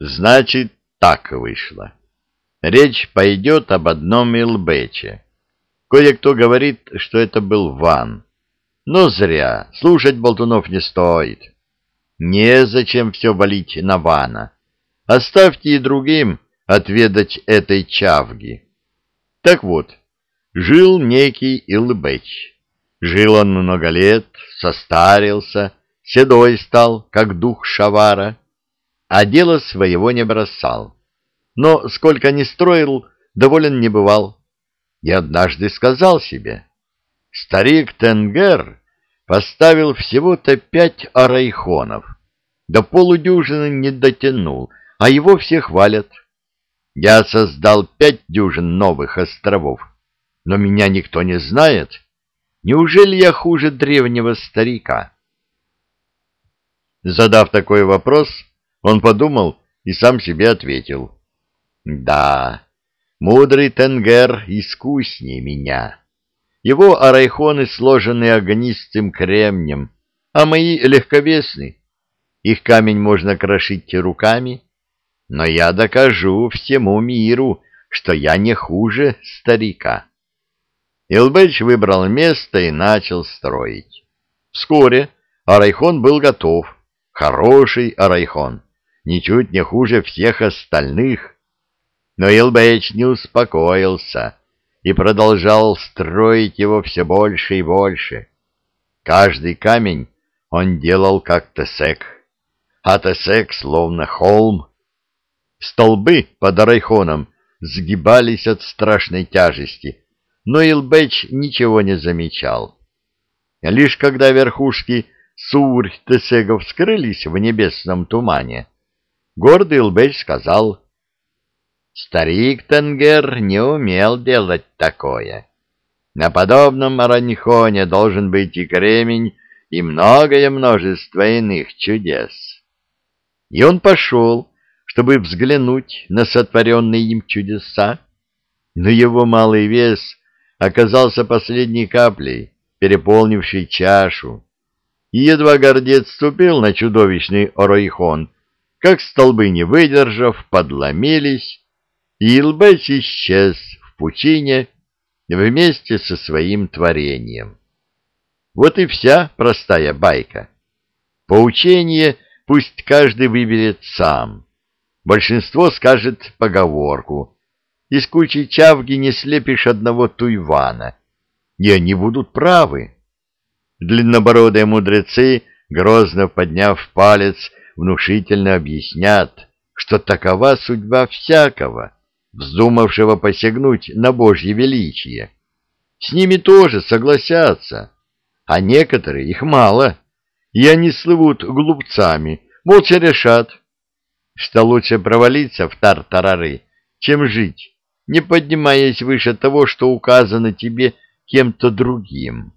Значит, так вышло. Речь пойдет об одном Илбече. Кое-кто говорит, что это был Ван. Но зря, слушать болтунов не стоит. Незачем все валить на Вана. Оставьте и другим отведать этой чавги. Так вот, жил некий Илбеч. Жил он много лет, состарился, седой стал, как дух Шавара, а дело своего не бросал. Но сколько ни строил, доволен не бывал. И однажды сказал себе, старик Тенгер поставил всего-то пять арайхонов, до полудюжины не дотянул, а его все хвалят. Я создал пять дюжин новых островов, но меня никто не знает. Неужели я хуже древнего старика? Задав такой вопрос, он подумал и сам себе ответил. Да, мудрый Тенгер искуснее меня. Его арайхоны сложены огнистым кремнем, а мои легковесны. Их камень можно крошить руками, но я докажу всему миру, что я не хуже старика. Илбэч выбрал место и начал строить. Вскоре Арайхон был готов. Хороший Арайхон, ничуть не хуже всех остальных. Но Илбэч не успокоился и продолжал строить его все больше и больше. Каждый камень он делал как тесек, а тесек словно холм. Столбы под Арайхоном сгибались от страшной тяжести — но Илбэч ничего не замечал. Лишь когда верхушки Сурь-Тесегов скрылись в небесном тумане, гордый Илбэч сказал, «Старик Тенгер не умел делать такое. На подобном аранихоне должен быть и кремень, и многое множество иных чудес». И он пошел, чтобы взглянуть на сотворенные им чудеса, но его малый вес — оказался последней каплей, переполнившей чашу. И едва гордец ступил на чудовищный оройхон, как столбы, не выдержав, подломились, и Илбэч исчез в пучине вместе со своим творением. Вот и вся простая байка. Поучение пусть каждый выберет сам. Большинство скажет поговорку из кучи чавги не слепишь одного туйвана, и они будут правы. Длиннобородые мудрецы, грозно подняв палец, внушительно объяснят, что такова судьба всякого, вздумавшего посягнуть на Божье величие. С ними тоже согласятся, а некоторые, их мало, и они слывут глупцами, молча решат, что лучше провалиться в тартарары, чем жить не поднимаясь выше того, что указано тебе кем-то другим.